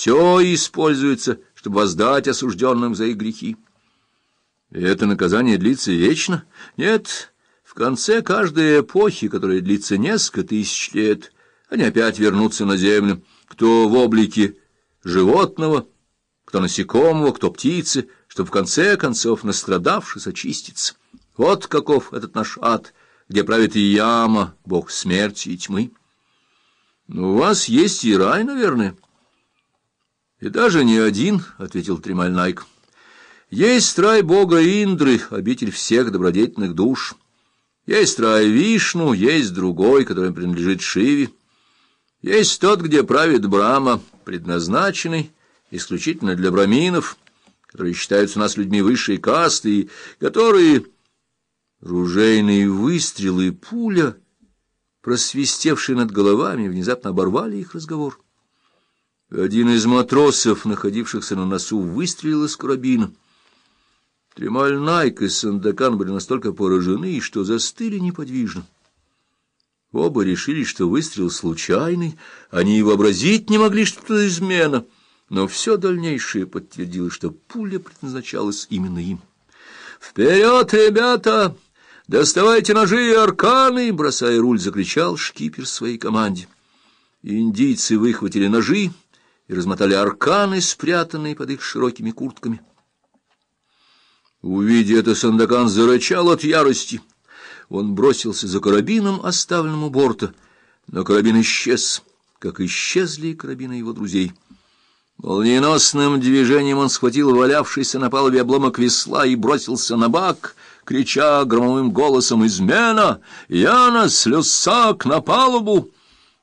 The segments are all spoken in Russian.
Все используется, чтобы воздать осужденным за их грехи. И это наказание длится вечно? Нет, в конце каждой эпохи, которая длится несколько тысяч лет, они опять вернутся на землю, кто в облике животного, кто насекомого, кто птицы, чтобы в конце концов, настрадавшись, очиститься. Вот каков этот наш ад, где правит и яма, бог смерти и тьмы. Но у вас есть и рай, наверное. — И даже не один, — ответил Тремаль Найк. — Есть рай бога Индры, обитель всех добродетельных душ. Есть рай Вишну, есть другой, который принадлежит Шиве. Есть тот, где правит Брама, предназначенный исключительно для браминов, которые считаются у нас людьми высшей касты, и которые... Ружейные выстрелы пуля, просвистевшие над головами, внезапно оборвали их разговор. Один из матросов, находившихся на носу, выстрелил из карабина. Тремаль Найк и Сандакан были настолько поражены, что застыли неподвижно. Оба решили, что выстрел случайный, они и вообразить не могли, что это измена, но все дальнейшее подтвердило, что пуля предназначалась именно им. «Вперед, ребята! Доставайте ножи и арканы!» — бросая руль, закричал шкипер своей команде. Индийцы выхватили ножи, и размотали арканы, спрятанные под их широкими куртками. Увидя это, Сандакан зарычал от ярости. Он бросился за карабином, оставленным у борта, но карабин исчез, как исчезли и карабины его друзей. Молниеносным движением он схватил валявшийся на палубе обломок весла и бросился на бак, крича громовым голосом «Измена! Янос! Люсак! На палубу!»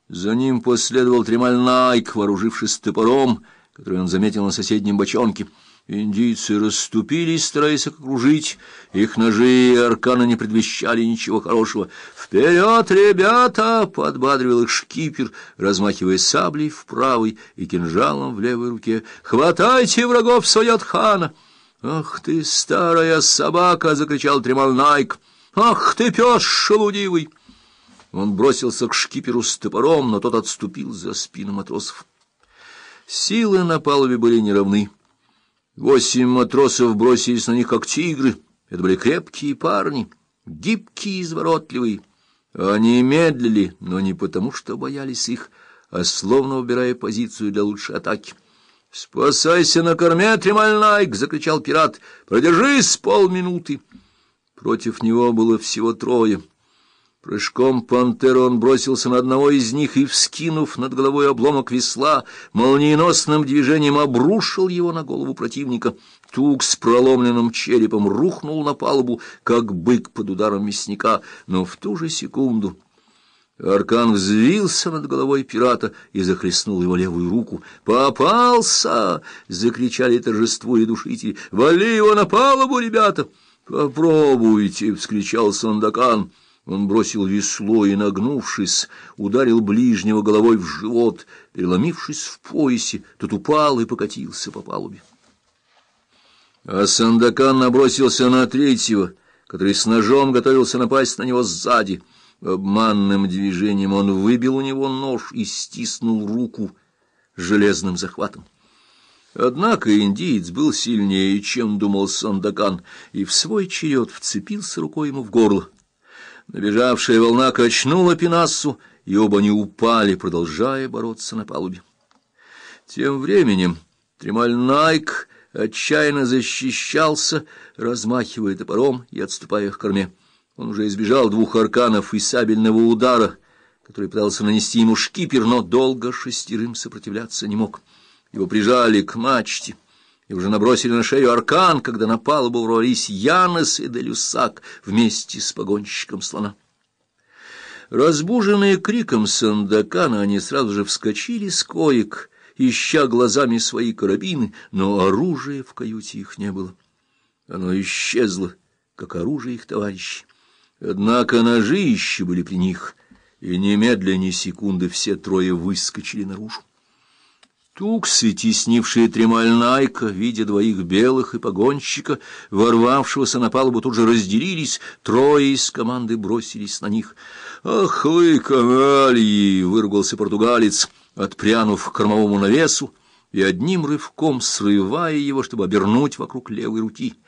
За ним последовал Тремаль Найк, вооружившись топором, который он заметил на соседнем бочонке. Индийцы расступились, стараясь окружить. Их ножи и арканы не предвещали ничего хорошего. «Вперед, ребята!» — подбадривал их шкипер, размахивая саблей в правой и кинжалом в левой руке. «Хватайте врагов Сойот хана!» «Ах ты, старая собака!» — закричал Тремаль Найк. «Ах ты, пес шелудивый!» Он бросился к шкиперу с топором, но тот отступил за спину матросов. Силы на палубе были неравны. Восемь матросов бросились на них, как тигры. Это были крепкие парни, гибкие и изворотливые. Они медлили, но не потому, что боялись их, а словно убирая позицию для лучшей атаки. «Спасайся на корме, Тремальнайк!» — закричал пират. «Продержись полминуты!» Против него было всего трое — Прыжком пантеры он бросился на одного из них и, вскинув над головой обломок весла, молниеносным движением обрушил его на голову противника. Тук с проломленным черепом рухнул на палубу, как бык под ударом мясника, но в ту же секунду... Аркан взвился над головой пирата и захлестнул его левую руку. «Попался!» — закричали торжествуя душители. «Вали его на палубу, ребята!» «Попробуйте!» — вскричал Сандакан. Он бросил весло и, нагнувшись, ударил ближнего головой в живот, переломившись в поясе, тот упал и покатился по палубе. А Сандакан набросился на третьего, который с ножом готовился напасть на него сзади. Обманным движением он выбил у него нож и стиснул руку железным захватом. Однако индиец был сильнее, чем думал Сандакан, и в свой черед вцепился рукой ему в горло. Набежавшая волна качнула пенассу, и оба они упали, продолжая бороться на палубе. Тем временем Тремаль Найк отчаянно защищался, размахивая топором и отступая к корме. Он уже избежал двух арканов и сабельного удара, который пытался нанести ему шкипер, но долго шестерым сопротивляться не мог. Его прижали к мачте и уже набросили на шею аркан, когда на палубу ворвались Янос и Делюсак вместе с погонщиком слона. Разбуженные криком Сандакана, они сразу же вскочили с коек, ища глазами свои карабины, но оружия в каюте их не было. Оно исчезло, как оружие их товарищей. Однако ножи еще были при них, и немедленно ни секунды все трое выскочили наружу. Туксы, теснившие Тремаль Найка, видя двоих белых и погонщика, ворвавшегося на палубу, тут же разделились, трое из команды бросились на них. «Ах вы, канальи!» — выругался португалец, отпрянув к кормовому навесу и одним рывком срывая его, чтобы обернуть вокруг левой руки.